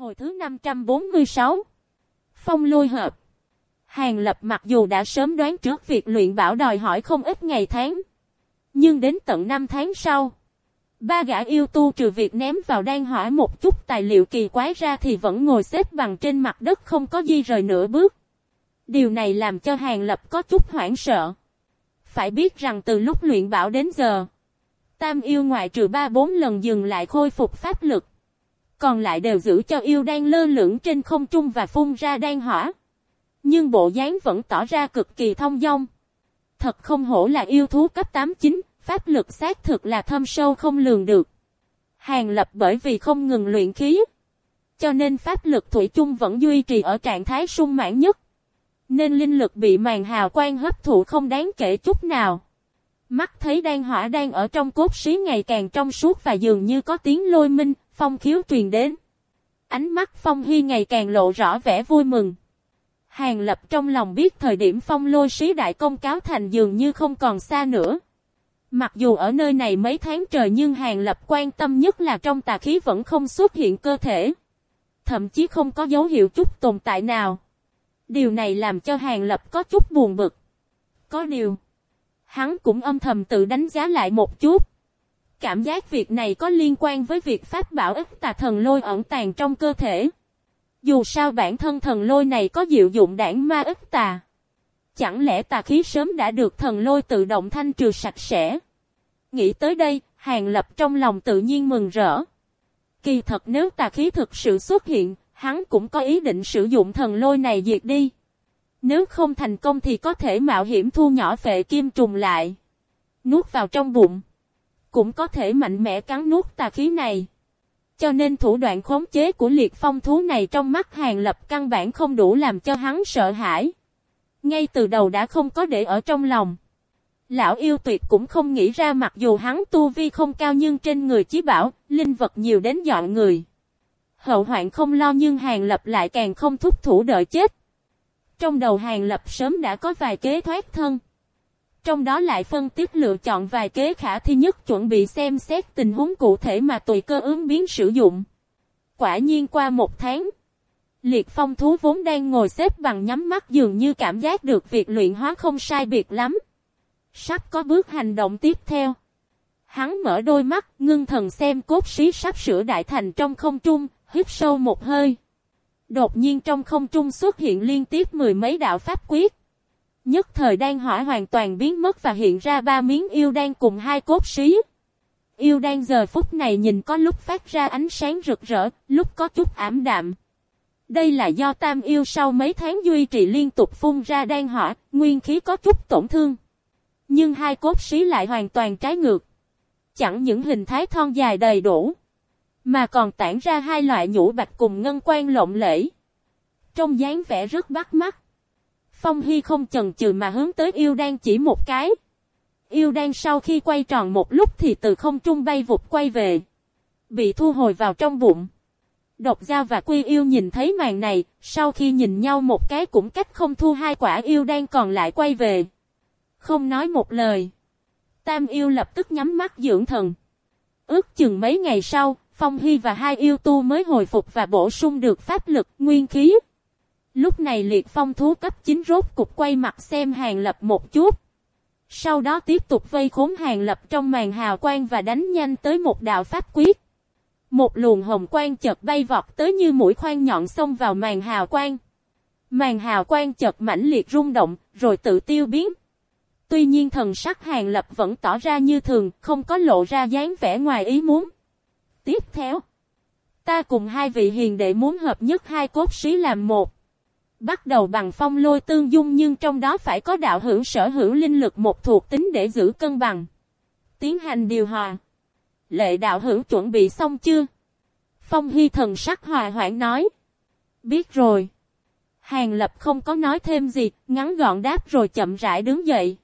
Hồi thứ 546 Phong lôi hợp Hàng lập mặc dù đã sớm đoán trước việc luyện bảo đòi hỏi không ít ngày tháng. Nhưng đến tận 5 tháng sau Ba gã yêu tu trừ việc ném vào đan hỏa một chút tài liệu kỳ quái ra thì vẫn ngồi xếp bằng trên mặt đất không có di rời nửa bước. Điều này làm cho Hàng Lập có chút hoảng sợ. Phải biết rằng từ lúc luyện bảo đến giờ, Tam yêu ngoại trừ 3-4 lần dừng lại khôi phục pháp lực. Còn lại đều giữ cho yêu đang lơ lửng trên không trung và phun ra đan hỏa. Nhưng bộ dáng vẫn tỏ ra cực kỳ thông dong. Thật không hổ là yêu thú cấp 8-9, pháp lực xác thực là thâm sâu không lường được. Hàng lập bởi vì không ngừng luyện khí. Cho nên pháp lực thủy chung vẫn duy trì ở trạng thái sung mãn nhất. Nên linh lực bị màn hào quang hấp thụ không đáng kể chút nào. Mắt thấy đan hỏa đang ở trong cốt xí ngày càng trong suốt và dường như có tiếng lôi minh, phong khiếu truyền đến. Ánh mắt phong hy ngày càng lộ rõ vẻ vui mừng. Hàng lập trong lòng biết thời điểm phong lôi sĩ đại công cáo thành dường như không còn xa nữa. Mặc dù ở nơi này mấy tháng trời nhưng Hàng Lập quan tâm nhất là trong tà khí vẫn không xuất hiện cơ thể. Thậm chí không có dấu hiệu chút tồn tại nào. Điều này làm cho Hàng Lập có chút buồn bực. Có điều, hắn cũng âm thầm tự đánh giá lại một chút. Cảm giác việc này có liên quan với việc pháp bảo ức tà thần lôi ẩn tàng trong cơ thể. Dù sao bản thân thần lôi này có diệu dụng đảng ma ức tà. Chẳng lẽ tà khí sớm đã được thần lôi tự động thanh trừ sạch sẽ? Nghĩ tới đây, Hàng Lập trong lòng tự nhiên mừng rỡ. Kỳ thật nếu tà khí thực sự xuất hiện, hắn cũng có ý định sử dụng thần lôi này diệt đi. Nếu không thành công thì có thể mạo hiểm thu nhỏ phệ kim trùng lại. Nuốt vào trong bụng. Cũng có thể mạnh mẽ cắn nuốt tà khí này. Cho nên thủ đoạn khống chế của liệt phong thú này trong mắt hàng lập căn bản không đủ làm cho hắn sợ hãi. Ngay từ đầu đã không có để ở trong lòng. Lão yêu tuyệt cũng không nghĩ ra mặc dù hắn tu vi không cao nhưng trên người chí bảo, linh vật nhiều đến dọn người. Hậu hoạn không lo nhưng hàng lập lại càng không thúc thủ đợi chết. Trong đầu hàng lập sớm đã có vài kế thoát thân. Trong đó lại phân tích lựa chọn vài kế khả thi nhất chuẩn bị xem xét tình huống cụ thể mà tùy cơ ứng biến sử dụng. Quả nhiên qua một tháng, liệt phong thú vốn đang ngồi xếp bằng nhắm mắt dường như cảm giác được việc luyện hóa không sai biệt lắm. Sắp có bước hành động tiếp theo. Hắn mở đôi mắt, ngưng thần xem cốt sĩ sắp sửa đại thành trong không trung, hít sâu một hơi. Đột nhiên trong không trung xuất hiện liên tiếp mười mấy đạo pháp quyết. Nhất thời đan hỏa hoàn toàn biến mất và hiện ra ba miếng yêu đan cùng hai cốt xí. Yêu đan giờ phút này nhìn có lúc phát ra ánh sáng rực rỡ, lúc có chút ảm đạm. Đây là do tam yêu sau mấy tháng duy trì liên tục phun ra đan hỏa, nguyên khí có chút tổn thương. Nhưng hai cốt xí lại hoàn toàn trái ngược. Chẳng những hình thái thon dài đầy đủ. Mà còn tản ra hai loại nhũ bạch cùng ngân quan lộng lẫy. Trong dáng vẻ rất bắt mắt. Phong Hy không chần chừ mà hướng tới yêu đan chỉ một cái. Yêu đan sau khi quay tròn một lúc thì từ không trung bay vụt quay về. Bị thu hồi vào trong bụng. Độc Giao và Quy Yêu nhìn thấy màn này, sau khi nhìn nhau một cái cũng cách không thu hai quả yêu đan còn lại quay về. Không nói một lời. Tam yêu lập tức nhắm mắt dưỡng thần. Ước chừng mấy ngày sau, Phong Hy và hai yêu tu mới hồi phục và bổ sung được pháp lực, nguyên khí. Lúc này liệt phong thú cấp 9 rốt cục quay mặt xem hàng lập một chút. Sau đó tiếp tục vây khốn hàng lập trong màn hào quang và đánh nhanh tới một đạo pháp quyết. Một luồng hồng quang chợt bay vọt tới như mũi khoan nhọn xông vào màn hào quang. Màn hào quang chợt mãnh liệt rung động, rồi tự tiêu biến. Tuy nhiên thần sắc hàng lập vẫn tỏ ra như thường, không có lộ ra dáng vẻ ngoài ý muốn. Tiếp theo, ta cùng hai vị hiền đệ muốn hợp nhất hai cốt sĩ làm một. Bắt đầu bằng phong lôi tương dung nhưng trong đó phải có đạo hữu sở hữu linh lực một thuộc tính để giữ cân bằng. Tiến hành điều hòa. Lệ đạo hữu chuẩn bị xong chưa? Phong hy thần sắc hòa hoãn nói. Biết rồi. Hàng lập không có nói thêm gì, ngắn gọn đáp rồi chậm rãi đứng dậy.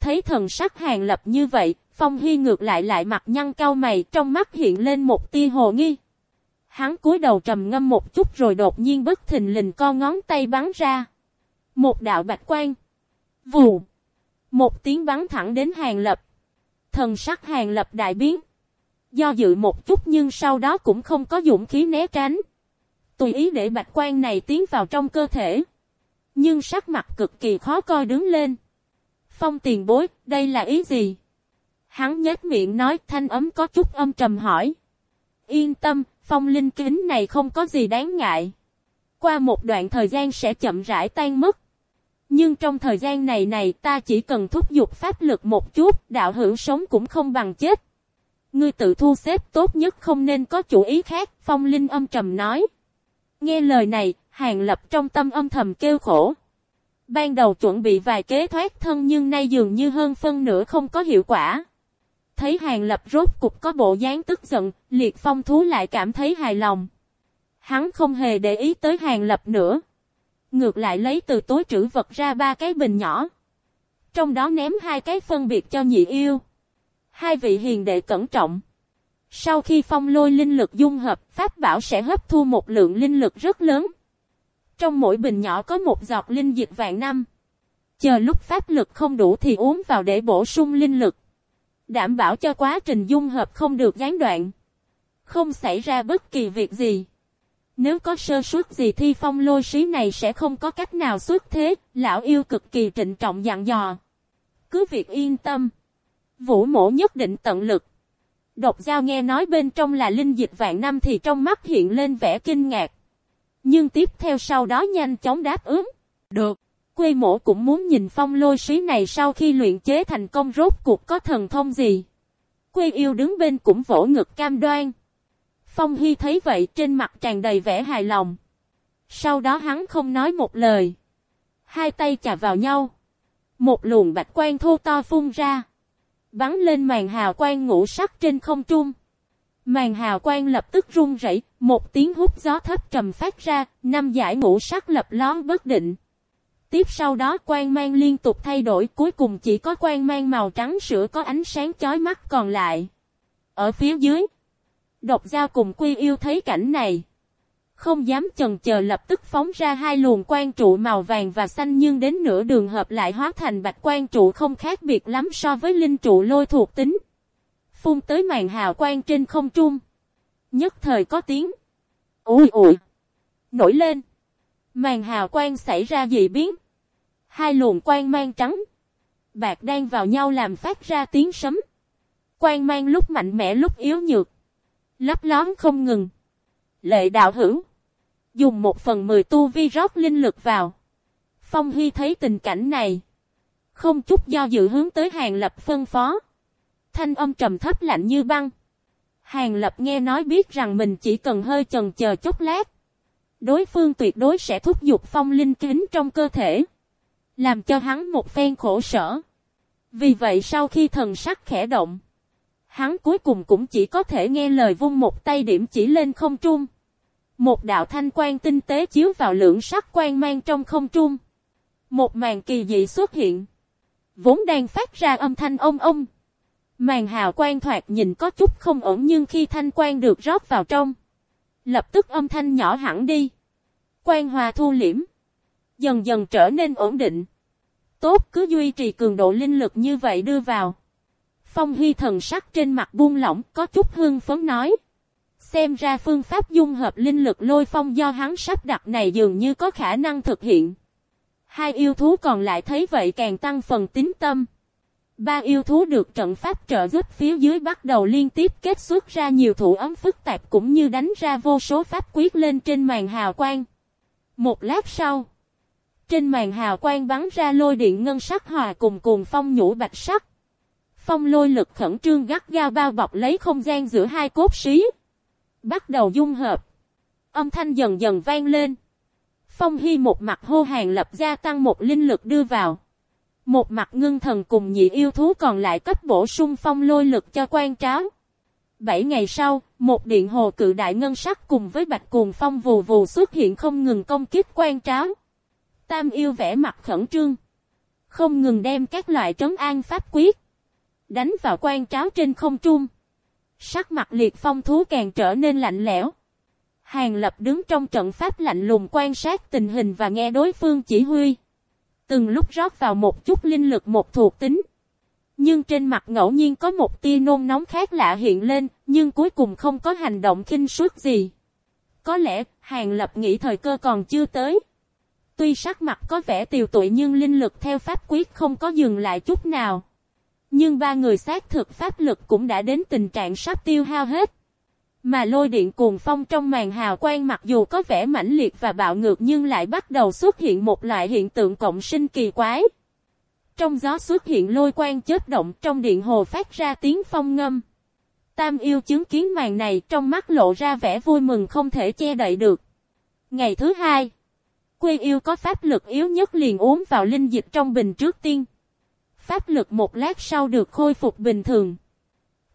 Thấy thần sắc hàng lập như vậy, Phong Hy ngược lại lại mặt nhăn cau mày trong mắt hiện lên một tia hồ nghi. Hắn cúi đầu trầm ngâm một chút rồi đột nhiên bất thình lình co ngón tay bắn ra. Một đạo bạch quan. Vù. Một tiếng bắn thẳng đến hàng lập. Thần sắc hàng lập đại biến. Do dự một chút nhưng sau đó cũng không có dũng khí né tránh. Tùy ý để bạch quan này tiến vào trong cơ thể. Nhưng sắc mặt cực kỳ khó coi đứng lên. Phong tiền bối, đây là ý gì? Hắn nhếch miệng nói thanh ấm có chút âm trầm hỏi. Yên tâm, phong linh kính này không có gì đáng ngại. Qua một đoạn thời gian sẽ chậm rãi tan mất. Nhưng trong thời gian này này ta chỉ cần thúc giục pháp lực một chút, đạo hữu sống cũng không bằng chết. Ngươi tự thu xếp tốt nhất không nên có chủ ý khác, phong linh âm trầm nói. Nghe lời này, hàng lập trong tâm âm thầm kêu khổ. Ban đầu chuẩn bị vài kế thoát thân nhưng nay dường như hơn phân nửa không có hiệu quả. Thấy hàng lập rốt cục có bộ dáng tức giận, liệt phong thú lại cảm thấy hài lòng. Hắn không hề để ý tới hàng lập nữa. Ngược lại lấy từ túi trữ vật ra ba cái bình nhỏ. Trong đó ném hai cái phân biệt cho nhị yêu. Hai vị hiền đệ cẩn trọng. Sau khi phong lôi linh lực dung hợp, pháp bảo sẽ hấp thu một lượng linh lực rất lớn. Trong mỗi bình nhỏ có một giọt linh dịch vạn năm. Chờ lúc pháp lực không đủ thì uống vào để bổ sung linh lực. Đảm bảo cho quá trình dung hợp không được gián đoạn. Không xảy ra bất kỳ việc gì. Nếu có sơ suất gì thì phong lôi sĩ này sẽ không có cách nào xuất thế, lão yêu cực kỳ trịnh trọng dặn dò. Cứ việc yên tâm. Vũ mổ nhất định tận lực. Độc giao nghe nói bên trong là linh dịch vạn năm thì trong mắt hiện lên vẻ kinh ngạc. Nhưng tiếp theo sau đó nhanh chóng đáp ứng. Được. Quê mổ cũng muốn nhìn phong lôi sĩ này sau khi luyện chế thành công rốt cuộc có thần thông gì. Quê yêu đứng bên cũng vỗ ngực cam đoan. Phong Hy thấy vậy trên mặt tràn đầy vẻ hài lòng. Sau đó hắn không nói một lời. Hai tay chà vào nhau. Một luồng bạch quan thô to phun ra. Bắn lên màn hào quang ngũ sắc trên không trung. Màn hào quang lập tức rung rẩy, một tiếng hút gió thấp trầm phát ra, năm giải ngũ sắc lập lón bất định. Tiếp sau đó quang mang liên tục thay đổi, cuối cùng chỉ có quang mang màu trắng sữa có ánh sáng chói mắt còn lại. Ở phía dưới, độc giao cùng quy yêu thấy cảnh này. Không dám chần chờ lập tức phóng ra hai luồng quang trụ màu vàng và xanh nhưng đến nửa đường hợp lại hóa thành bạch quang trụ không khác biệt lắm so với linh trụ lôi thuộc tính. Phun tới màn hào quang trên không trung. Nhất thời có tiếng. Ui ui. Nổi lên. Màn hào quang xảy ra dị biến. Hai luồng quang mang trắng. Bạc đang vào nhau làm phát ra tiếng sấm. Quang mang lúc mạnh mẽ lúc yếu nhược. Lấp lón không ngừng. Lệ đạo hữu. Dùng một phần mười tu vi rót linh lực vào. Phong Hy thấy tình cảnh này. Không chút do dự hướng tới hàng lập phân phó. Thanh âm trầm thấp lạnh như băng. Hàng lập nghe nói biết rằng mình chỉ cần hơi chần chờ chốc lát. Đối phương tuyệt đối sẽ thúc giục phong linh kính trong cơ thể. Làm cho hắn một phen khổ sở. Vì vậy sau khi thần sắc khẽ động. Hắn cuối cùng cũng chỉ có thể nghe lời vung một tay điểm chỉ lên không trung. Một đạo thanh quan tinh tế chiếu vào lượng sắc quan mang trong không trung. Một màn kỳ dị xuất hiện. Vốn đang phát ra âm thanh ông ông. Màn hào quang thoạt nhìn có chút không ổn nhưng khi thanh quan được rót vào trong. Lập tức âm thanh nhỏ hẳn đi. Quan hòa thu liễm. Dần dần trở nên ổn định. Tốt cứ duy trì cường độ linh lực như vậy đưa vào. Phong Hy thần sắc trên mặt buông lỏng có chút hương phấn nói. Xem ra phương pháp dung hợp linh lực lôi phong do hắn sắp đặt này dường như có khả năng thực hiện. Hai yêu thú còn lại thấy vậy càng tăng phần tín tâm. Ba yêu thú được trận pháp trợ giúp phía dưới bắt đầu liên tiếp kết xuất ra nhiều thủ ấm phức tạp cũng như đánh ra vô số pháp quyết lên trên màn hào quang. Một lát sau, trên màn hào quang bắn ra lôi điện ngân sắc hòa cùng cùng phong nhũ bạch sắc. Phong lôi lực khẩn trương gắt gao bao bọc lấy không gian giữa hai cốt xí. Bắt đầu dung hợp. Âm thanh dần dần vang lên. Phong Hy một mặt hô hàng lập gia tăng một linh lực đưa vào. Một mặt ngưng thần cùng nhị yêu thú còn lại cấp bổ sung phong lôi lực cho quan tráo. Bảy ngày sau, một điện hồ cự đại ngân sắc cùng với bạch cuồng phong vù vù xuất hiện không ngừng công kích quan tráo. Tam yêu vẽ mặt khẩn trương. Không ngừng đem các loại trấn an pháp quyết. Đánh vào quan tráo trên không trung. Sắc mặt liệt phong thú càng trở nên lạnh lẽo. Hàng lập đứng trong trận pháp lạnh lùng quan sát tình hình và nghe đối phương chỉ huy. Từng lúc rót vào một chút linh lực một thuộc tính. Nhưng trên mặt ngẫu nhiên có một tia nôn nóng khác lạ hiện lên, nhưng cuối cùng không có hành động kinh suốt gì. Có lẽ, Hàng Lập nghĩ thời cơ còn chưa tới. Tuy sắc mặt có vẻ tiều tụy nhưng linh lực theo pháp quyết không có dừng lại chút nào. Nhưng ba người xác thực pháp lực cũng đã đến tình trạng sắp tiêu hao hết. Mà lôi điện cuồng phong trong màn hào quang mặc dù có vẻ mãnh liệt và bạo ngược nhưng lại bắt đầu xuất hiện một loại hiện tượng cộng sinh kỳ quái. Trong gió xuất hiện lôi quang chết động trong điện hồ phát ra tiếng phong ngâm. Tam yêu chứng kiến màn này trong mắt lộ ra vẻ vui mừng không thể che đậy được. Ngày thứ hai, Quê yêu có pháp lực yếu nhất liền uống vào linh dịch trong bình trước tiên. Pháp lực một lát sau được khôi phục bình thường.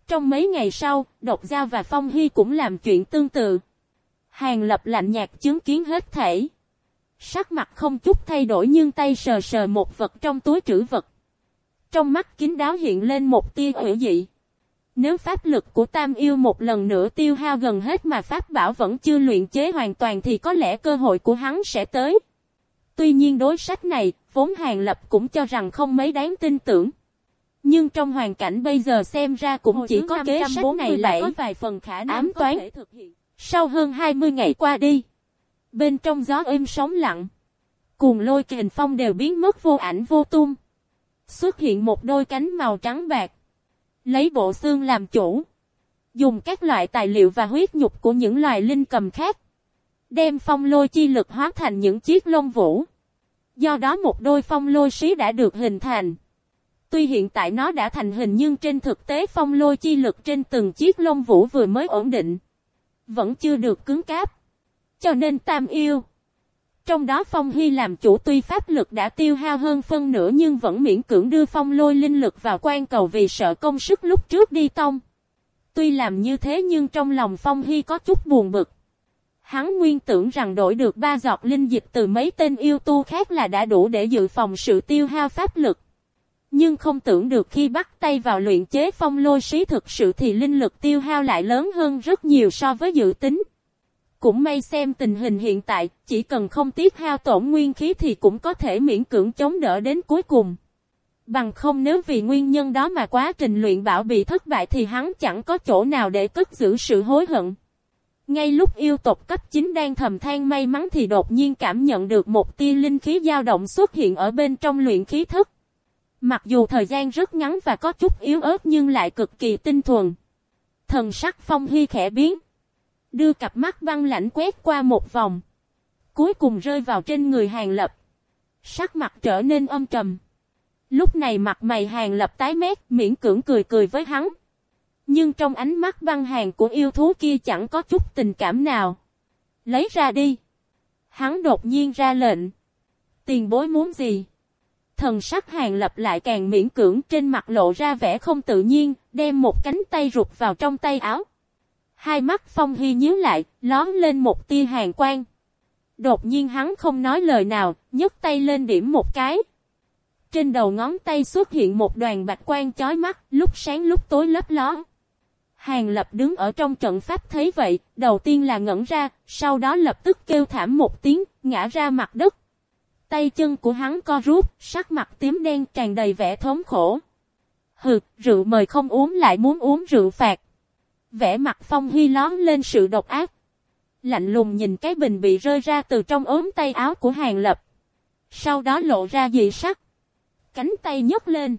Trong mấy ngày sau, Độc Giao và Phong Hy cũng làm chuyện tương tự. Hàng lập lạnh nhạt chứng kiến hết thể. Sắc mặt không chút thay đổi nhưng tay sờ sờ một vật trong túi trữ vật. Trong mắt kính đáo hiện lên một tia hữu dị. Nếu pháp lực của Tam Yêu một lần nữa tiêu hao gần hết mà pháp bảo vẫn chưa luyện chế hoàn toàn thì có lẽ cơ hội của hắn sẽ tới. Tuy nhiên đối sách này, vốn Hàng Lập cũng cho rằng không mấy đáng tin tưởng. Nhưng trong hoàn cảnh bây giờ xem ra cũng Hồi chỉ có kế sách này lại có vài phần khả năng ám toán. Sau hơn 20 ngày qua đi, bên trong gió êm sóng lặng, cuồng lôi kình phong đều biến mất vô ảnh vô tung. Xuất hiện một đôi cánh màu trắng bạc. Lấy bộ xương làm chủ. Dùng các loại tài liệu và huyết nhục của những loài linh cầm khác. Đem phong lôi chi lực hóa thành những chiếc lông vũ. Do đó một đôi phong lôi xí đã được hình thành. Tuy hiện tại nó đã thành hình nhưng trên thực tế phong lôi chi lực trên từng chiếc lông vũ vừa mới ổn định. Vẫn chưa được cứng cáp. Cho nên tam yêu. Trong đó Phong Hy làm chủ tuy pháp lực đã tiêu hao hơn phân nửa nhưng vẫn miễn cưỡng đưa phong lôi linh lực vào quan cầu vì sợ công sức lúc trước đi tông. Tuy làm như thế nhưng trong lòng Phong Hy có chút buồn bực. Hắn nguyên tưởng rằng đổi được ba giọt linh dịch từ mấy tên yêu tu khác là đã đủ để dự phòng sự tiêu hao pháp lực. Nhưng không tưởng được khi bắt tay vào luyện chế phong lôi sĩ thực sự thì linh lực tiêu hao lại lớn hơn rất nhiều so với dự tính. Cũng may xem tình hình hiện tại, chỉ cần không tiếp hao tổn nguyên khí thì cũng có thể miễn cưỡng chống đỡ đến cuối cùng. Bằng không nếu vì nguyên nhân đó mà quá trình luyện bảo bị thất bại thì hắn chẳng có chỗ nào để cất giữ sự hối hận. Ngay lúc yêu tộc cấp 9 đang thầm than may mắn thì đột nhiên cảm nhận được một tia linh khí dao động xuất hiện ở bên trong luyện khí thức. Mặc dù thời gian rất ngắn và có chút yếu ớt nhưng lại cực kỳ tinh thuần. Thần sắc phong hy khẽ biến. Đưa cặp mắt băng lãnh quét qua một vòng. Cuối cùng rơi vào trên người hàng lập. Sắc mặt trở nên âm trầm. Lúc này mặt mày hàng lập tái mét miễn cưỡng cười cười với hắn. Nhưng trong ánh mắt băng hàng của yêu thú kia chẳng có chút tình cảm nào. Lấy ra đi. Hắn đột nhiên ra lệnh. Tiền bối muốn gì? Thần sắc hàng lập lại càng miễn cưỡng trên mặt lộ ra vẻ không tự nhiên, đem một cánh tay rụt vào trong tay áo. Hai mắt phong hy nhíu lại, lón lên một tia hàng quang. Đột nhiên hắn không nói lời nào, nhấc tay lên điểm một cái. Trên đầu ngón tay xuất hiện một đoàn bạch quang chói mắt, lúc sáng lúc tối lấp ló. Hàng lập đứng ở trong trận pháp thấy vậy, đầu tiên là ngẩn ra, sau đó lập tức kêu thảm một tiếng, ngã ra mặt đất. Tay chân của hắn co rút, sắc mặt tím đen tràn đầy vẻ thống khổ. Hừ, rượu mời không uống lại muốn uống rượu phạt. Vẻ mặt phong hy lón lên sự độc ác. Lạnh lùng nhìn cái bình bị rơi ra từ trong ốm tay áo của hàng lập. Sau đó lộ ra dị sắc. Cánh tay nhấc lên.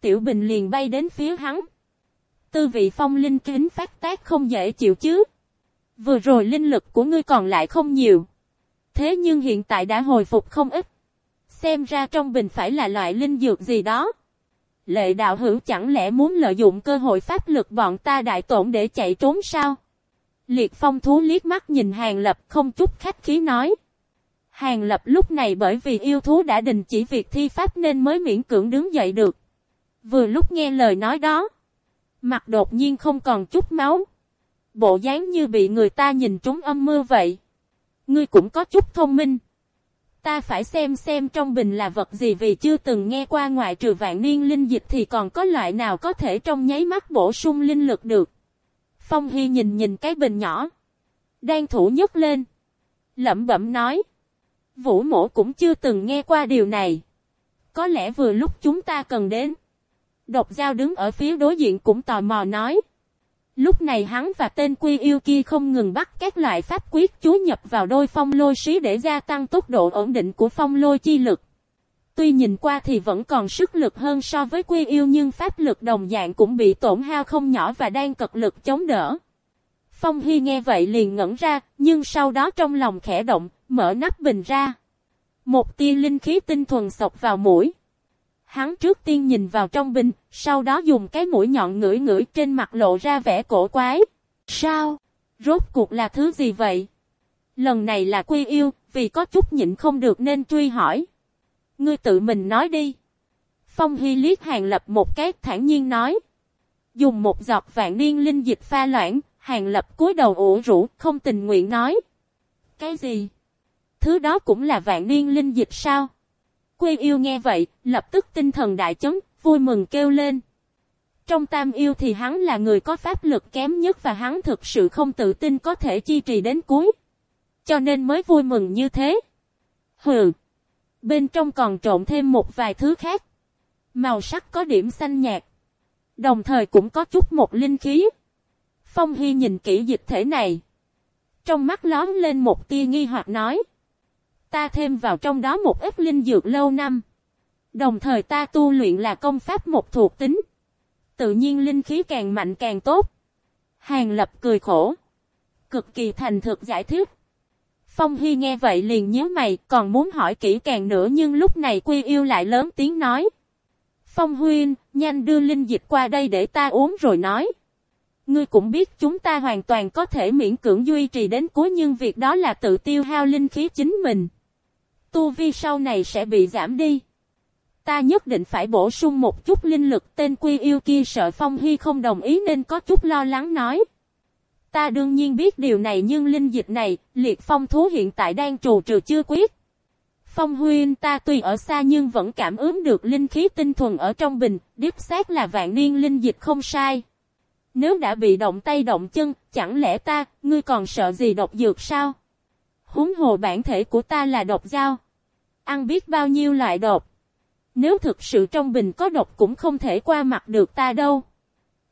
Tiểu bình liền bay đến phía hắn. Tư vị phong linh kính phát tác không dễ chịu chứ. Vừa rồi linh lực của ngươi còn lại không nhiều. Thế nhưng hiện tại đã hồi phục không ít. Xem ra trong bình phải là loại linh dược gì đó. Lệ đạo hữu chẳng lẽ muốn lợi dụng cơ hội pháp lực bọn ta đại tổn để chạy trốn sao? Liệt phong thú liếc mắt nhìn hàng lập không chút khách khí nói. Hàng lập lúc này bởi vì yêu thú đã đình chỉ việc thi pháp nên mới miễn cưỡng đứng dậy được. Vừa lúc nghe lời nói đó. Mặt đột nhiên không còn chút máu. Bộ dáng như bị người ta nhìn trúng âm mưa vậy. Ngươi cũng có chút thông minh. Ta phải xem xem trong bình là vật gì vì chưa từng nghe qua ngoại trừ vạn niên linh dịch thì còn có loại nào có thể trong nháy mắt bổ sung linh lực được. Phong Hy nhìn nhìn cái bình nhỏ. Đang thủ nhấc lên. Lẩm bẩm nói. Vũ mổ cũng chưa từng nghe qua điều này. Có lẽ vừa lúc chúng ta cần đến. Độc giao đứng ở phía đối diện cũng tò mò nói. Lúc này hắn và tên quy yêu kia không ngừng bắt các loại pháp quyết chú nhập vào đôi phong lôi xí để gia tăng tốc độ ổn định của phong lôi chi lực. Tuy nhìn qua thì vẫn còn sức lực hơn so với quy yêu nhưng pháp lực đồng dạng cũng bị tổn hao không nhỏ và đang cực lực chống đỡ. Phong Hy nghe vậy liền ngẩn ra, nhưng sau đó trong lòng khẽ động, mở nắp bình ra. Một tia linh khí tinh thuần sọc vào mũi. Hắn trước tiên nhìn vào trong bình, sau đó dùng cái mũi nhọn ngửi ngửi trên mặt lộ ra vẻ cổ quái. Sao? Rốt cuộc là thứ gì vậy? Lần này là quy yêu, vì có chút nhịn không được nên truy hỏi. Ngươi tự mình nói đi. Phong Hy liếc hàng lập một cái thản nhiên nói. Dùng một giọt vạn niên linh dịch pha loãng, hàng lập cúi đầu ủ rũ, không tình nguyện nói. Cái gì? Thứ đó cũng là vạn niên linh dịch sao? Quê yêu nghe vậy, lập tức tinh thần đại chấn, vui mừng kêu lên. Trong tam yêu thì hắn là người có pháp lực kém nhất và hắn thực sự không tự tin có thể chi trì đến cuối. Cho nên mới vui mừng như thế. Hừ. Bên trong còn trộn thêm một vài thứ khác. Màu sắc có điểm xanh nhạt. Đồng thời cũng có chút một linh khí. Phong Hy nhìn kỹ dịch thể này. Trong mắt lón lên một tia nghi hoặc nói. Ta thêm vào trong đó một ít linh dược lâu năm. Đồng thời ta tu luyện là công pháp một thuộc tính. Tự nhiên linh khí càng mạnh càng tốt. Hàng lập cười khổ. Cực kỳ thành thực giải thích. Phong Hy nghe vậy liền nhớ mày còn muốn hỏi kỹ càng nữa nhưng lúc này quy yêu lại lớn tiếng nói. Phong Huyên, nhanh đưa linh dịch qua đây để ta uống rồi nói. Ngươi cũng biết chúng ta hoàn toàn có thể miễn cưỡng duy trì đến cuối nhưng việc đó là tự tiêu hao linh khí chính mình. Tu vi sau này sẽ bị giảm đi. Ta nhất định phải bổ sung một chút linh lực tên quy yêu kia sợ Phong Hy không đồng ý nên có chút lo lắng nói. Ta đương nhiên biết điều này nhưng linh dịch này, liệt phong thú hiện tại đang trù trừ chưa quyết. Phong huyên ta tuy ở xa nhưng vẫn cảm ứng được linh khí tinh thuần ở trong bình, điếp xác là vạn niên linh dịch không sai. Nếu đã bị động tay động chân, chẳng lẽ ta, ngươi còn sợ gì độc dược sao? Húng hồ bản thể của ta là độc dao. Ăn biết bao nhiêu loại độc. Nếu thực sự trong bình có độc cũng không thể qua mặt được ta đâu.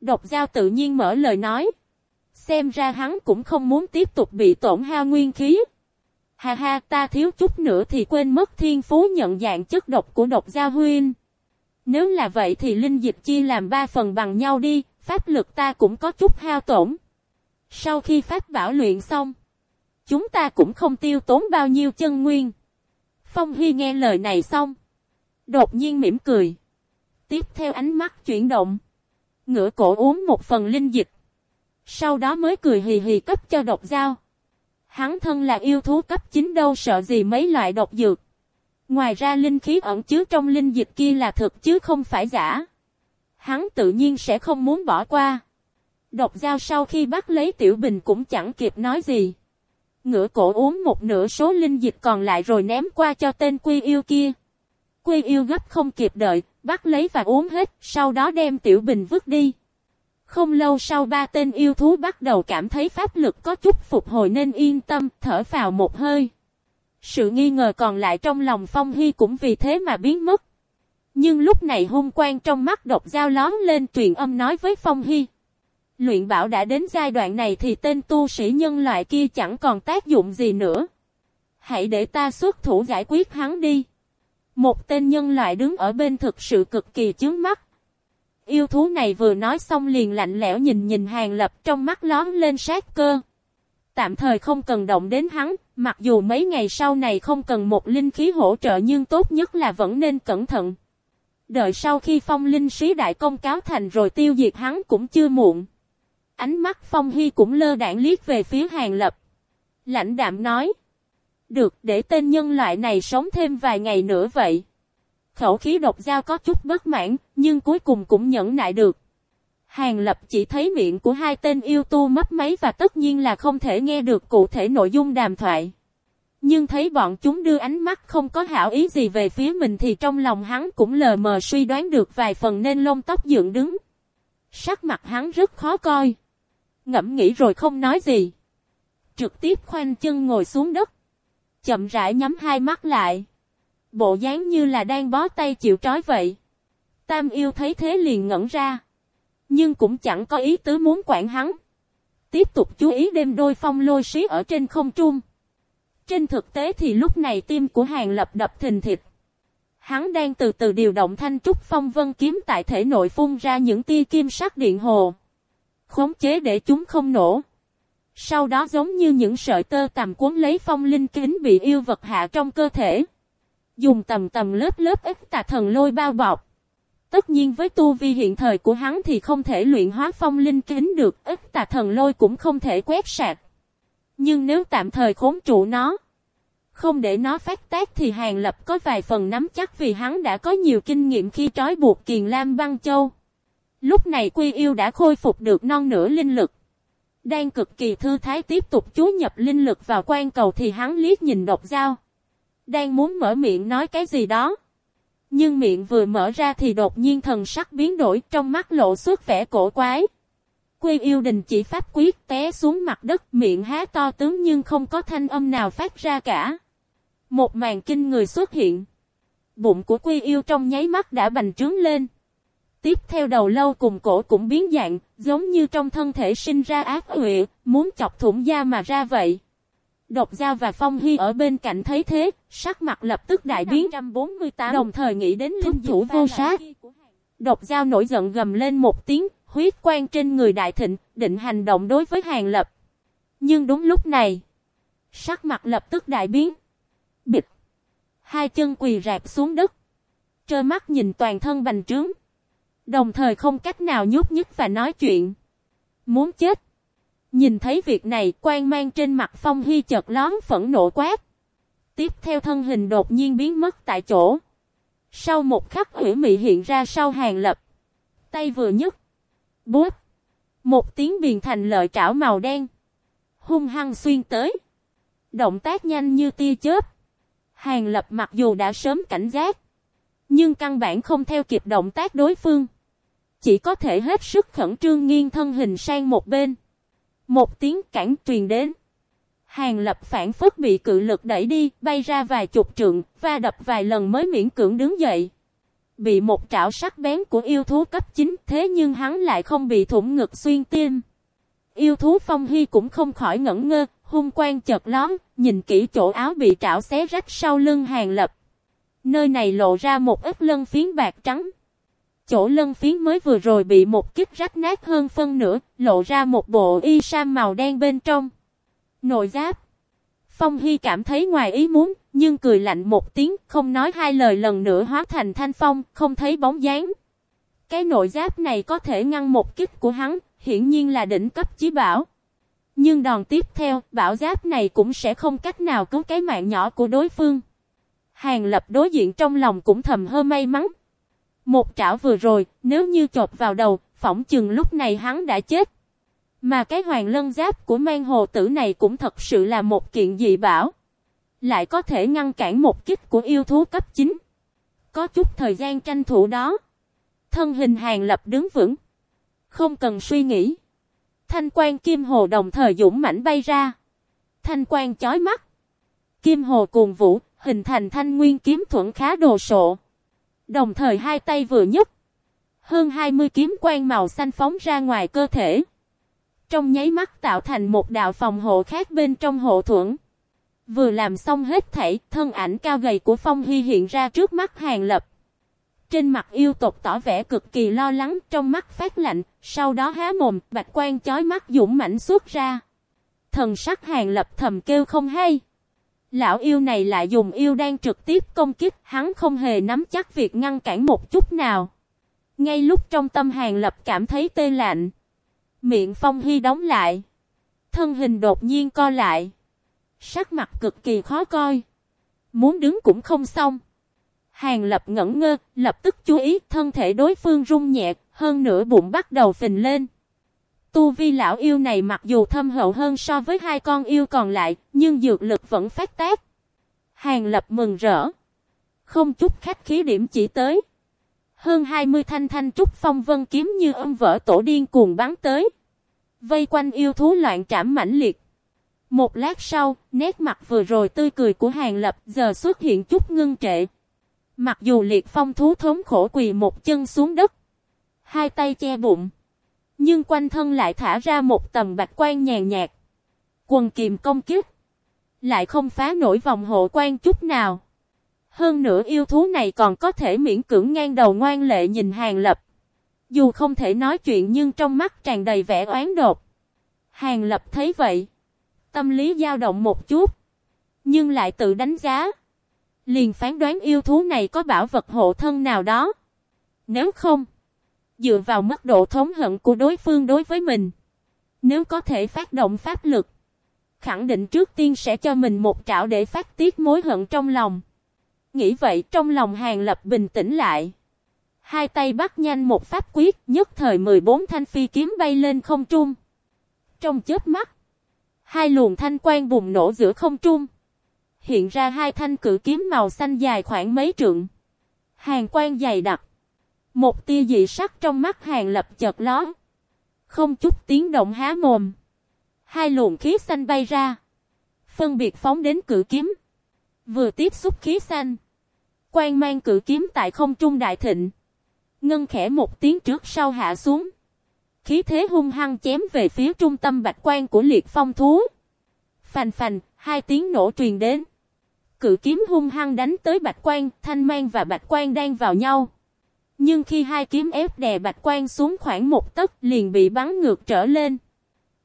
Độc Giao tự nhiên mở lời nói. Xem ra hắn cũng không muốn tiếp tục bị tổn hao nguyên khí. Ha ha ta thiếu chút nữa thì quên mất thiên phú nhận dạng chất độc của độc Giao huyên. Nếu là vậy thì linh dịch chia làm ba phần bằng nhau đi, pháp lực ta cũng có chút hao tổn. Sau khi pháp bảo luyện xong, chúng ta cũng không tiêu tốn bao nhiêu chân nguyên. Phong Hy nghe lời này xong, đột nhiên mỉm cười. Tiếp theo ánh mắt chuyển động, ngửa cổ uống một phần linh dịch. Sau đó mới cười hì hì cấp cho độc dao. Hắn thân là yêu thú cấp 9 đâu sợ gì mấy loại độc dược. Ngoài ra linh khí ẩn chứa trong linh dịch kia là thực chứ không phải giả. Hắn tự nhiên sẽ không muốn bỏ qua. Độc dao sau khi bắt lấy tiểu bình cũng chẳng kịp nói gì. Ngửa cổ uống một nửa số linh dịch còn lại rồi ném qua cho tên quy yêu kia. Quy yêu gấp không kịp đợi, bắt lấy và uống hết, sau đó đem tiểu bình vứt đi. Không lâu sau ba tên yêu thú bắt đầu cảm thấy pháp lực có chút phục hồi nên yên tâm, thở vào một hơi. Sự nghi ngờ còn lại trong lòng Phong Hy cũng vì thế mà biến mất. Nhưng lúc này hung quang trong mắt độc dao lón lên truyền âm nói với Phong Hy. Luyện bảo đã đến giai đoạn này thì tên tu sĩ nhân loại kia chẳng còn tác dụng gì nữa. Hãy để ta xuất thủ giải quyết hắn đi. Một tên nhân loại đứng ở bên thực sự cực kỳ chướng mắt. Yêu thú này vừa nói xong liền lạnh lẽo nhìn nhìn hàng lập trong mắt lón lên sát cơ. Tạm thời không cần động đến hắn, mặc dù mấy ngày sau này không cần một linh khí hỗ trợ nhưng tốt nhất là vẫn nên cẩn thận. Đợi sau khi phong linh sĩ đại công cáo thành rồi tiêu diệt hắn cũng chưa muộn. Ánh mắt phong hy cũng lơ đảng liếc về phía hàng lập. Lãnh đạm nói. Được để tên nhân loại này sống thêm vài ngày nữa vậy. Khẩu khí độc dao có chút bất mãn, nhưng cuối cùng cũng nhẫn nại được. Hàng lập chỉ thấy miệng của hai tên yêu tu mất máy và tất nhiên là không thể nghe được cụ thể nội dung đàm thoại. Nhưng thấy bọn chúng đưa ánh mắt không có hảo ý gì về phía mình thì trong lòng hắn cũng lờ mờ suy đoán được vài phần nên lông tóc dựng đứng. Sắc mặt hắn rất khó coi. Ngẫm nghĩ rồi không nói gì. Trực tiếp khoanh chân ngồi xuống đất. Chậm rãi nhắm hai mắt lại. Bộ dáng như là đang bó tay chịu trói vậy. Tam yêu thấy thế liền ngẩn ra. Nhưng cũng chẳng có ý tứ muốn quản hắn. Tiếp tục chú ý đêm đôi phong lôi xí ở trên không trung. Trên thực tế thì lúc này tim của hàng lập đập thình thịt. Hắn đang từ từ điều động thanh trúc phong vân kiếm tại thể nội phun ra những tia kim sắc điện hồ. Khống chế để chúng không nổ. Sau đó giống như những sợi tơ tầm cuốn lấy phong linh kính bị yêu vật hạ trong cơ thể. Dùng tầm tầm lớp lớp ít tà thần lôi bao bọc. Tất nhiên với tu vi hiện thời của hắn thì không thể luyện hóa phong linh kính được, ít tà thần lôi cũng không thể quét sạc. Nhưng nếu tạm thời khốn trụ nó, không để nó phát tác thì Hàng Lập có vài phần nắm chắc vì hắn đã có nhiều kinh nghiệm khi trói buộc Kiền Lam Băng Châu. Lúc này Quy Yêu đã khôi phục được non nửa linh lực. Đang cực kỳ thư thái tiếp tục chú nhập linh lực vào quan cầu thì hắn liếc nhìn độc dao. Đang muốn mở miệng nói cái gì đó. Nhưng miệng vừa mở ra thì đột nhiên thần sắc biến đổi, trong mắt lộ xuất vẻ cổ quái. Quy yêu đình chỉ pháp quyết té xuống mặt đất, miệng há to tướng nhưng không có thanh âm nào phát ra cả. Một màn kinh người xuất hiện. Bụng của quy yêu trong nháy mắt đã bành trướng lên. Tiếp theo đầu lâu cùng cổ cũng biến dạng, giống như trong thân thể sinh ra ác huệ, muốn chọc thủng da mà ra vậy. Độc Giao và Phong Hy ở bên cạnh thấy thế, sắc mặt lập tức đại biến, 548, đồng thời nghĩ đến linh thủ vô sát. Độc Giao nổi giận gầm lên một tiếng, huyết quang trên người đại thịnh, định hành động đối với Hàng Lập. Nhưng đúng lúc này, sắc mặt lập tức đại biến. Bịch! Hai chân quỳ rạp xuống đất. Trơ mắt nhìn toàn thân bành trướng. Đồng thời không cách nào nhúc nhích và nói chuyện. Muốn chết. Nhìn thấy việc này, quan mang trên mặt Phong Hy chợt lón phẫn nộ quát. Tiếp theo thân hình đột nhiên biến mất tại chỗ. Sau một khắc hủy mị hiện ra sau hàng lập. Tay vừa nhấc. Bút. Một tiếng biền thành lợi trảo màu đen. Hung hăng xuyên tới. Động tác nhanh như tia chớp. Hàng lập mặc dù đã sớm cảnh giác. Nhưng căn bản không theo kịp động tác đối phương. Chỉ có thể hết sức khẩn trương nghiêng thân hình sang một bên. Một tiếng cản truyền đến. Hàng lập phản phất bị cự lực đẩy đi, bay ra vài chục trượng, va đập vài lần mới miễn cưỡng đứng dậy. Bị một trảo sắc bén của yêu thú cấp 9, thế nhưng hắn lại không bị thủng ngực xuyên tim. Yêu thú phong hy cũng không khỏi ngẩn ngơ, hung quang chợt lón, nhìn kỹ chỗ áo bị trảo xé rách sau lưng hàng lập. Nơi này lộ ra một ít lân phiến bạc trắng. Chỗ lân phiến mới vừa rồi bị một kích rách nát hơn phân nửa, lộ ra một bộ y sam màu đen bên trong. Nội giáp. Phong Hy cảm thấy ngoài ý muốn, nhưng cười lạnh một tiếng, không nói hai lời lần nữa hóa thành thanh phong, không thấy bóng dáng. Cái nội giáp này có thể ngăn một kích của hắn, hiển nhiên là đỉnh cấp chí bảo. Nhưng đòn tiếp theo, bảo giáp này cũng sẽ không cách nào cứu cái mạng nhỏ của đối phương. Hàng lập đối diện trong lòng cũng thầm hơ may mắn. Một trảo vừa rồi, nếu như chộp vào đầu, phỏng chừng lúc này hắn đã chết. Mà cái hoàng lân giáp của mang hồ tử này cũng thật sự là một kiện dị bảo. Lại có thể ngăn cản một kích của yêu thú cấp 9. Có chút thời gian tranh thủ đó. Thân hình hàng lập đứng vững. Không cần suy nghĩ. Thanh quan kim hồ đồng thời dũng mãnh bay ra. Thanh quan chói mắt. Kim hồ cuồng vũ, hình thành thanh nguyên kiếm thuận khá đồ sộ. Đồng thời hai tay vừa nhấc. Hơn 20 kiếm quang màu xanh phóng ra ngoài cơ thể. Trong nháy mắt tạo thành một đạo phòng hộ khác bên trong hộ thuẫn. Vừa làm xong hết thảy, thân ảnh cao gầy của Phong Hy hiện ra trước mắt Hàng Lập. Trên mặt yêu tộc tỏ vẻ cực kỳ lo lắng, trong mắt phát lạnh, sau đó há mồm, bạch quan chói mắt dũng mãnh xuất ra. Thần sắc Hàng Lập thầm kêu không hay. Lão yêu này lại dùng yêu đang trực tiếp công kích, hắn không hề nắm chắc việc ngăn cản một chút nào. Ngay lúc trong tâm hàng lập cảm thấy tê lạnh. Miệng phong hy đóng lại. Thân hình đột nhiên co lại. Sắc mặt cực kỳ khó coi. Muốn đứng cũng không xong. Hàng lập ngẩn ngơ, lập tức chú ý thân thể đối phương rung nhẹ, hơn nửa bụng bắt đầu phình lên. Tu vi lão yêu này mặc dù thâm hậu hơn so với hai con yêu còn lại, nhưng dược lực vẫn phát tác. Hàng lập mừng rỡ. Không chút khách khí điểm chỉ tới. Hơn 20 thanh thanh trúc phong vân kiếm như âm vỡ tổ điên cuồng bắn tới. Vây quanh yêu thú loạn trảm mãnh liệt. Một lát sau, nét mặt vừa rồi tươi cười của hàng lập giờ xuất hiện chút ngưng trệ. Mặc dù liệt phong thú thống khổ quỳ một chân xuống đất. Hai tay che bụng. Nhưng quanh thân lại thả ra một tầm bạch quan nhàn nhạt. Quần kiềm công kiếp. Lại không phá nổi vòng hộ quan chút nào. Hơn nữa yêu thú này còn có thể miễn cưỡng ngang đầu ngoan lệ nhìn hàng lập. Dù không thể nói chuyện nhưng trong mắt tràn đầy vẻ oán đột. Hàng lập thấy vậy. Tâm lý dao động một chút. Nhưng lại tự đánh giá. Liền phán đoán yêu thú này có bảo vật hộ thân nào đó. Nếu không. Dựa vào mức độ thống hận của đối phương đối với mình. Nếu có thể phát động pháp lực. Khẳng định trước tiên sẽ cho mình một trảo để phát tiết mối hận trong lòng. Nghĩ vậy trong lòng hàng lập bình tĩnh lại. Hai tay bắt nhanh một pháp quyết, nhất thời 14 thanh phi kiếm bay lên không trung. Trong chớp mắt, hai luồng thanh quang bùng nổ giữa không trung. Hiện ra hai thanh cử kiếm màu xanh dài khoảng mấy trượng. Hàng quang dày đặc. Một tia dị sắc trong mắt hàng lập chợt lón. Không chút tiếng động há mồm. Hai luồng khí xanh bay ra. Phân biệt phóng đến cử kiếm. Vừa tiếp xúc khí xanh. Quang mang cử kiếm tại không trung đại thịnh. Ngân khẽ một tiếng trước sau hạ xuống. Khí thế hung hăng chém về phía trung tâm bạch quan của liệt phong thú. Phành phành, hai tiếng nổ truyền đến. Cự kiếm hung hăng đánh tới bạch quan, thanh mang và bạch quan đang vào nhau. Nhưng khi hai kiếm ép đè bạch quan xuống khoảng một tấc liền bị bắn ngược trở lên.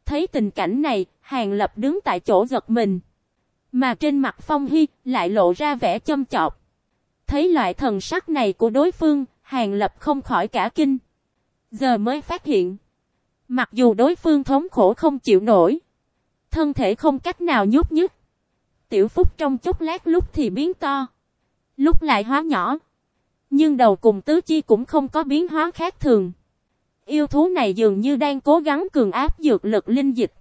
Thấy tình cảnh này, hàng lập đứng tại chỗ giật mình. Mà trên mặt phong hy lại lộ ra vẻ châm chọc. Thấy loại thần sắc này của đối phương, Hàng Lập không khỏi cả kinh. Giờ mới phát hiện. Mặc dù đối phương thống khổ không chịu nổi. Thân thể không cách nào nhúc nhích. Tiểu Phúc trong chốc lát lúc thì biến to. Lúc lại hóa nhỏ. Nhưng đầu cùng tứ chi cũng không có biến hóa khác thường. Yêu thú này dường như đang cố gắng cường áp dược lực linh dịch.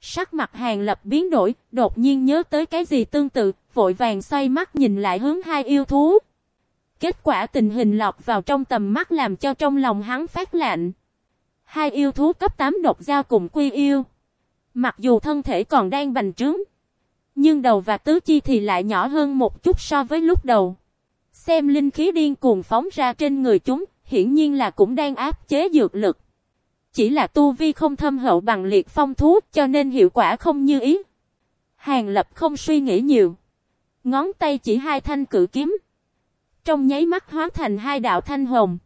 Sắc mặt hàng lập biến đổi, đột nhiên nhớ tới cái gì tương tự, vội vàng xoay mắt nhìn lại hướng hai yêu thú. Kết quả tình hình lọt vào trong tầm mắt làm cho trong lòng hắn phát lạnh. Hai yêu thú cấp 8 độc giao cùng quy yêu. Mặc dù thân thể còn đang bành trướng. Nhưng đầu và tứ chi thì lại nhỏ hơn một chút so với lúc đầu. Xem linh khí điên cuồng phóng ra trên người chúng, hiển nhiên là cũng đang áp chế dược lực. Chỉ là tu vi không thâm hậu bằng liệt phong thú cho nên hiệu quả không như ý. Hàng lập không suy nghĩ nhiều. Ngón tay chỉ hai thanh cử kiếm. Trong nháy mắt hóa thành hai đạo thanh hồng.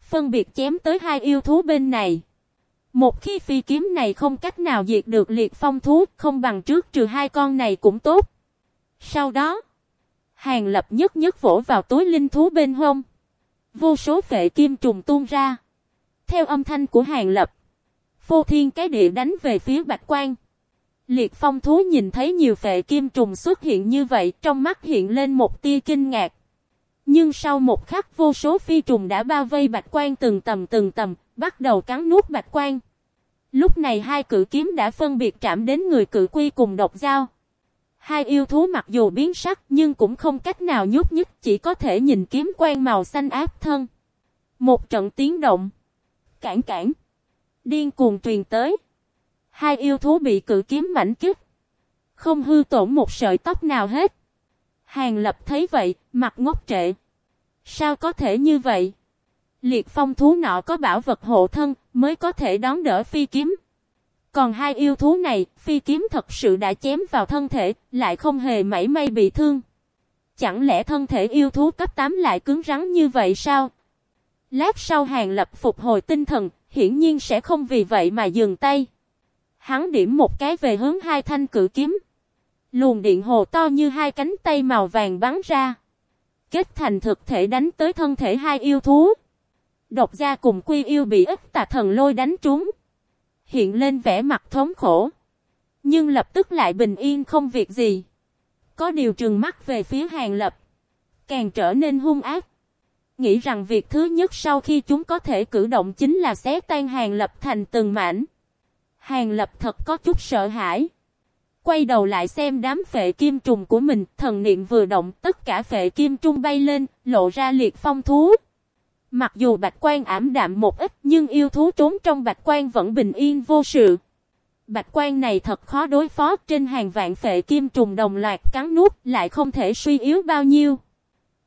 Phân biệt chém tới hai yêu thú bên này. Một khi phi kiếm này không cách nào diệt được liệt phong thú, không bằng trước trừ hai con này cũng tốt. Sau đó, hàng lập nhất nhất vỗ vào túi linh thú bên hông. Vô số phệ kim trùng tuôn ra. Theo âm thanh của hàng lập, phô thiên cái địa đánh về phía bạch quan. Liệt phong thú nhìn thấy nhiều phệ kim trùng xuất hiện như vậy, trong mắt hiện lên một tia kinh ngạc. Nhưng sau một khắc vô số phi trùng đã bao vây bạch quan từng tầm từng tầm, bắt đầu cắn nuốt bạch quan. Lúc này hai cự kiếm đã phân biệt chạm đến người cự quy cùng độc dao. Hai yêu thú mặc dù biến sắc nhưng cũng không cách nào nhúc nhích chỉ có thể nhìn kiếm quang màu xanh áp thân. Một trận tiếng động. Cản cản. Điên cuồng truyền tới. Hai yêu thú bị cự kiếm mảnh kích. Không hư tổn một sợi tóc nào hết. Hàng lập thấy vậy, mặt ngốc trệ. Sao có thể như vậy? Liệt phong thú nọ có bảo vật hộ thân, mới có thể đón đỡ phi kiếm. Còn hai yêu thú này, phi kiếm thật sự đã chém vào thân thể, lại không hề mảy may bị thương. Chẳng lẽ thân thể yêu thú cấp 8 lại cứng rắn như vậy sao? Lát sau hàng lập phục hồi tinh thần, hiển nhiên sẽ không vì vậy mà dừng tay. Hắn điểm một cái về hướng hai thanh cử kiếm. Luồng điện hồ to như hai cánh tay màu vàng bắn ra. Kết thành thực thể đánh tới thân thể hai yêu thú. Độc gia cùng quy yêu bị ức tà thần lôi đánh trúng. Hiện lên vẻ mặt thống khổ. Nhưng lập tức lại bình yên không việc gì. Có điều trừng mắt về phía hàng lập. Càng trở nên hung ác. Nghĩ rằng việc thứ nhất sau khi chúng có thể cử động chính là xé tan hàng lập thành từng mảnh. Hàng lập thật có chút sợ hãi. Quay đầu lại xem đám phệ kim trùng của mình, thần niệm vừa động, tất cả phệ kim trung bay lên, lộ ra liệt phong thú. Mặc dù bạch quan ảm đạm một ít, nhưng yêu thú trốn trong bạch quan vẫn bình yên vô sự. Bạch quan này thật khó đối phó, trên hàng vạn phệ kim trùng đồng loạt cắn nuốt, lại không thể suy yếu bao nhiêu.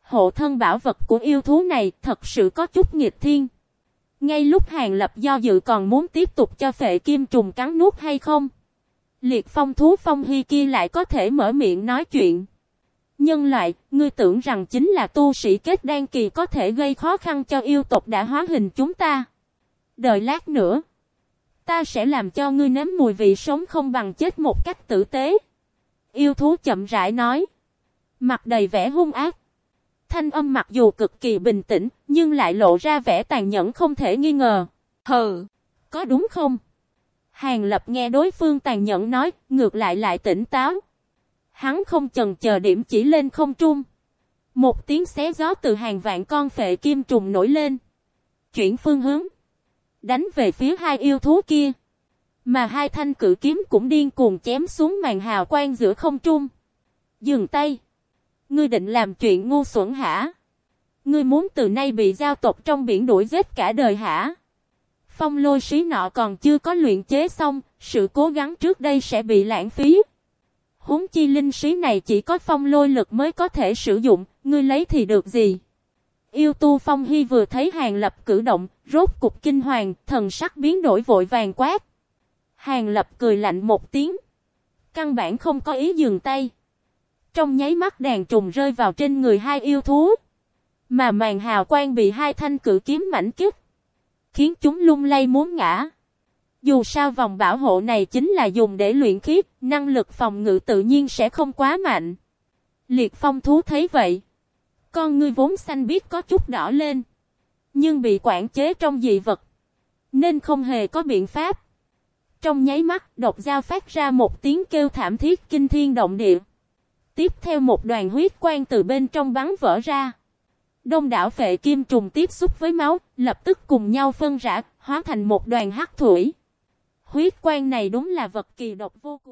Hộ thân bảo vật của yêu thú này thật sự có chút nghịch thiên. Ngay lúc Hàng Lập do dự còn muốn tiếp tục cho phệ kim trùng cắn nuốt hay không? Liệt phong thú phong hy kia lại có thể mở miệng nói chuyện. Nhân loại, ngươi tưởng rằng chính là tu sĩ kết đan kỳ có thể gây khó khăn cho yêu tộc đã hóa hình chúng ta. Đợi lát nữa. Ta sẽ làm cho ngươi nếm mùi vị sống không bằng chết một cách tử tế. Yêu thú chậm rãi nói. Mặt đầy vẻ hung ác. Thanh âm mặc dù cực kỳ bình tĩnh, nhưng lại lộ ra vẻ tàn nhẫn không thể nghi ngờ. Hừ, có đúng không? Hàng lập nghe đối phương tàn nhẫn nói, ngược lại lại tỉnh táo. Hắn không chần chờ điểm chỉ lên không trung. Một tiếng xé gió từ hàng vạn con phệ kim trùng nổi lên. Chuyển phương hướng. Đánh về phía hai yêu thú kia. Mà hai thanh cử kiếm cũng điên cuồng chém xuống màn hào quang giữa không trung. Dừng tay. Ngươi định làm chuyện ngu xuẩn hả? Ngươi muốn từ nay bị giao tộc trong biển đuổi giết cả đời hả? Phong lôi sĩ nọ còn chưa có luyện chế xong, sự cố gắng trước đây sẽ bị lãng phí. Húng chi linh sĩ này chỉ có phong lôi lực mới có thể sử dụng, ngươi lấy thì được gì? Yêu tu phong hy vừa thấy hàng lập cử động, rốt cục kinh hoàng, thần sắc biến đổi vội vàng quát. Hàng lập cười lạnh một tiếng. Căn bản không có ý dừng tay. Trong nháy mắt đàn trùng rơi vào trên người hai yêu thú. Mà màn hào quang bị hai thanh cử kiếm mảnh kích. Khiến chúng lung lay muốn ngã. Dù sao vòng bảo hộ này chính là dùng để luyện khí, năng lực phòng ngự tự nhiên sẽ không quá mạnh. Liệt phong thú thấy vậy. Con ngươi vốn xanh biết có chút đỏ lên. Nhưng bị quản chế trong dị vật. Nên không hề có biện pháp. Trong nháy mắt, độc dao phát ra một tiếng kêu thảm thiết kinh thiên động địa. Tiếp theo một đoàn huyết quang từ bên trong bắn vỡ ra. Đông đảo phệ kim trùng tiếp xúc với máu, lập tức cùng nhau phân rã, hóa thành một đoàn hắc thủy. Huyết quan này đúng là vật kỳ độc vô cùng.